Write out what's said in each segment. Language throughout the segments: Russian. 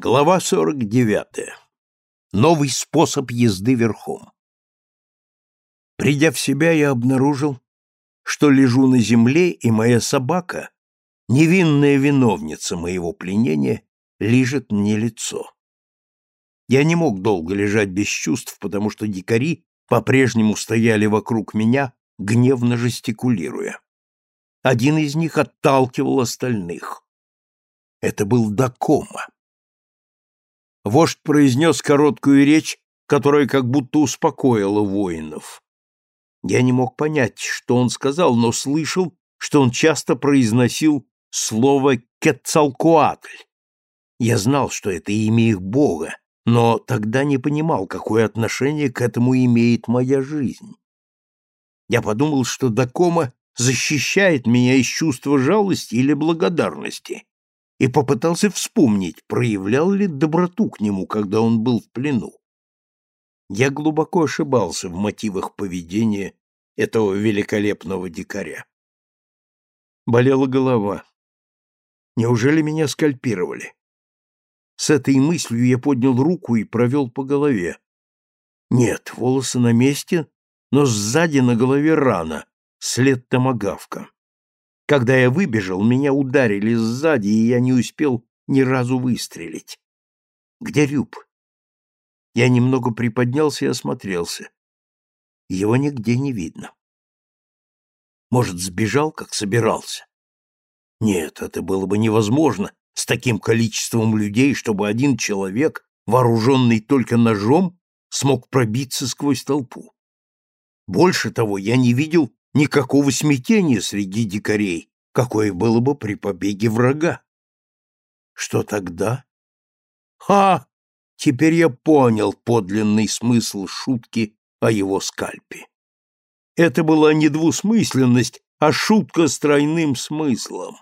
Глава 49. Новый способ езды верхом. Придя в себя, я обнаружил, что лежу на земле, и моя собака, невинная виновница моего пленения, лижет мне лицо. Я не мог долго лежать без чувств, потому что дикари по-прежнему стояли вокруг меня, гневно жестикулируя. Один из них отталкивал остальных. Это был Дакома. Вождь произнес короткую речь, которая как будто успокоила воинов. Я не мог понять, что он сказал, но слышал, что он часто произносил слово «кетцалкуатль». Я знал, что это имя их бога, но тогда не понимал, какое отношение к этому имеет моя жизнь. Я подумал, что Дакома защищает меня из чувства жалости или благодарности, и попытался вспомнить, проявлял ли доброту к нему, когда он был в плену. Я глубоко ошибался в мотивах поведения этого великолепного дикаря. Болела голова. Неужели меня скальпировали? С этой мыслью я поднял руку и провел по голове. Нет, волосы на месте, но сзади на голове рана, след томагавка. Когда я выбежал, меня ударили сзади, и я не успел ни разу выстрелить. Где Рюб? Я немного приподнялся и осмотрелся. Его нигде не видно. Может, сбежал, как собирался? Нет, это было бы невозможно с таким количеством людей, чтобы один человек, вооруженный только ножом, смог пробиться сквозь толпу. Больше того, я не видел никакого смятения среди дикарей, какое было бы при побеге врага. Что тогда? Ха! Теперь я понял подлинный смысл шутки о его скальпе. Это была не двусмысленность, а шутка с тройным смыслом.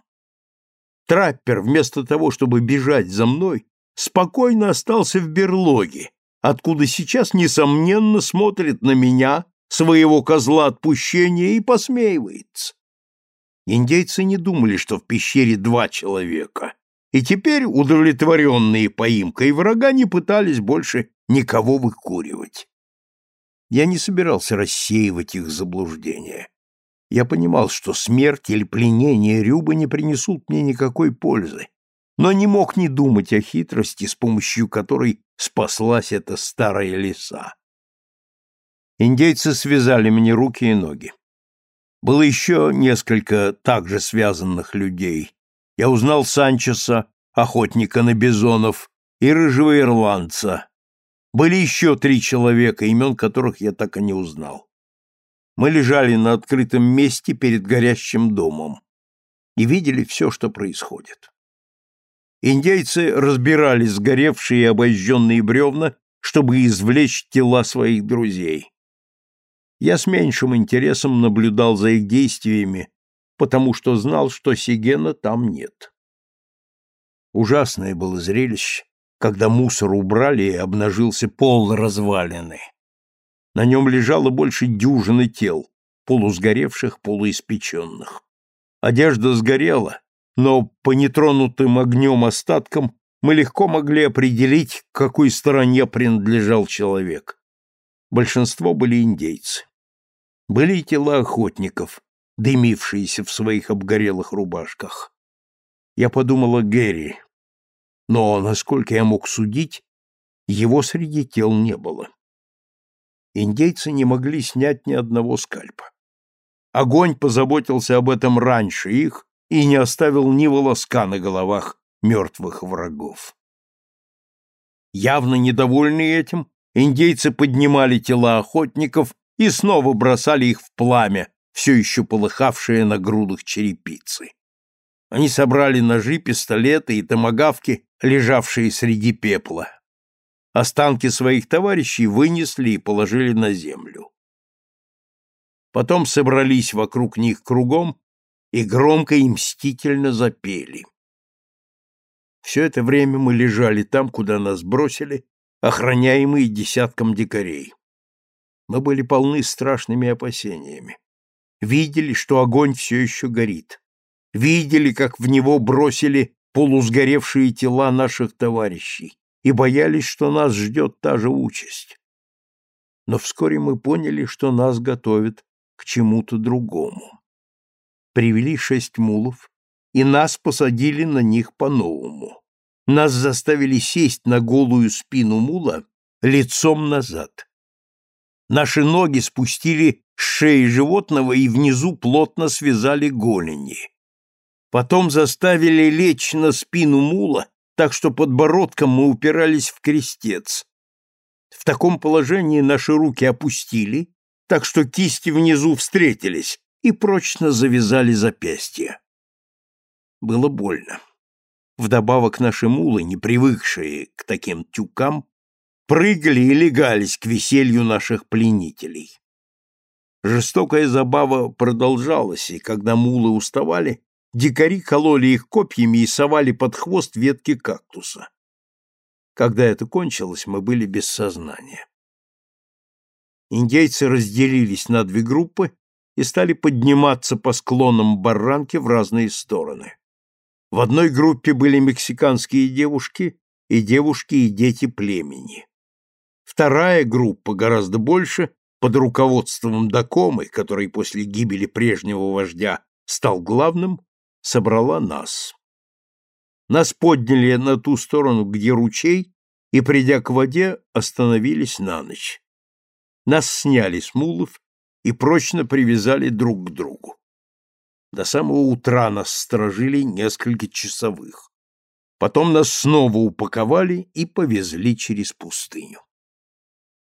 Траппер, вместо того, чтобы бежать за мной, спокойно остался в берлоге, откуда сейчас, несомненно, смотрит на меня своего козла отпущения и посмеивается. Индейцы не думали, что в пещере два человека, и теперь, удовлетворенные поимкой врага, не пытались больше никого выкуривать. Я не собирался рассеивать их заблуждения. Я понимал, что смерть или пленение Рюбы не принесут мне никакой пользы, но не мог не думать о хитрости, с помощью которой спаслась эта старая лиса. Индейцы связали мне руки и ноги. Было еще несколько также связанных людей. Я узнал Санчеса, охотника на бизонов, и рыжего ирландца. Были еще три человека, имен которых я так и не узнал. Мы лежали на открытом месте перед горящим домом и видели все, что происходит. Индейцы разбирали сгоревшие и обожженные бревна, чтобы извлечь тела своих друзей. Я с меньшим интересом наблюдал за их действиями, потому что знал, что Сигена там нет. Ужасное было зрелище, когда мусор убрали и обнажился пол развалины. На нем лежало больше дюжины тел, полусгоревших, полуиспеченных. Одежда сгорела, но по нетронутым огнем остаткам мы легко могли определить, к какой стороне принадлежал человек. Большинство были индейцы. Были и тела охотников, дымившиеся в своих обгорелых рубашках. Я подумал о Гэри, но, насколько я мог судить, его среди тел не было. Индейцы не могли снять ни одного скальпа. Огонь позаботился об этом раньше их и не оставил ни волоска на головах мертвых врагов. Явно недовольные этим, индейцы поднимали тела охотников и снова бросали их в пламя, все еще полыхавшее на грудах черепицы. Они собрали ножи, пистолеты и томагавки, лежавшие среди пепла. Останки своих товарищей вынесли и положили на землю. Потом собрались вокруг них кругом и громко и мстительно запели. Все это время мы лежали там, куда нас бросили, охраняемые десятком дикарей. Мы были полны страшными опасениями. Видели, что огонь все еще горит. Видели, как в него бросили полусгоревшие тела наших товарищей и боялись, что нас ждет та же участь. Но вскоре мы поняли, что нас готовят к чему-то другому. Привели шесть мулов, и нас посадили на них по-новому. Нас заставили сесть на голую спину мула лицом назад. Наши ноги спустили с шеи животного и внизу плотно связали голени. Потом заставили лечь на спину мула, так что подбородком мы упирались в крестец. В таком положении наши руки опустили, так что кисти внизу встретились и прочно завязали запястья. Было больно. Вдобавок наши мулы, не привыкшие к таким тюкам, прыгали и легались к веселью наших пленителей. Жестокая забава продолжалась, и когда мулы уставали, дикари кололи их копьями и совали под хвост ветки кактуса. Когда это кончилось, мы были без сознания. Индейцы разделились на две группы и стали подниматься по склонам барранки в разные стороны. В одной группе были мексиканские девушки и девушки и дети племени. Вторая группа, гораздо больше, под руководством Дакомы, который после гибели прежнего вождя стал главным, собрала нас. Нас подняли на ту сторону, где ручей, и, придя к воде, остановились на ночь. Нас сняли с мулов и прочно привязали друг к другу. До самого утра нас сторожили несколько часовых. Потом нас снова упаковали и повезли через пустыню.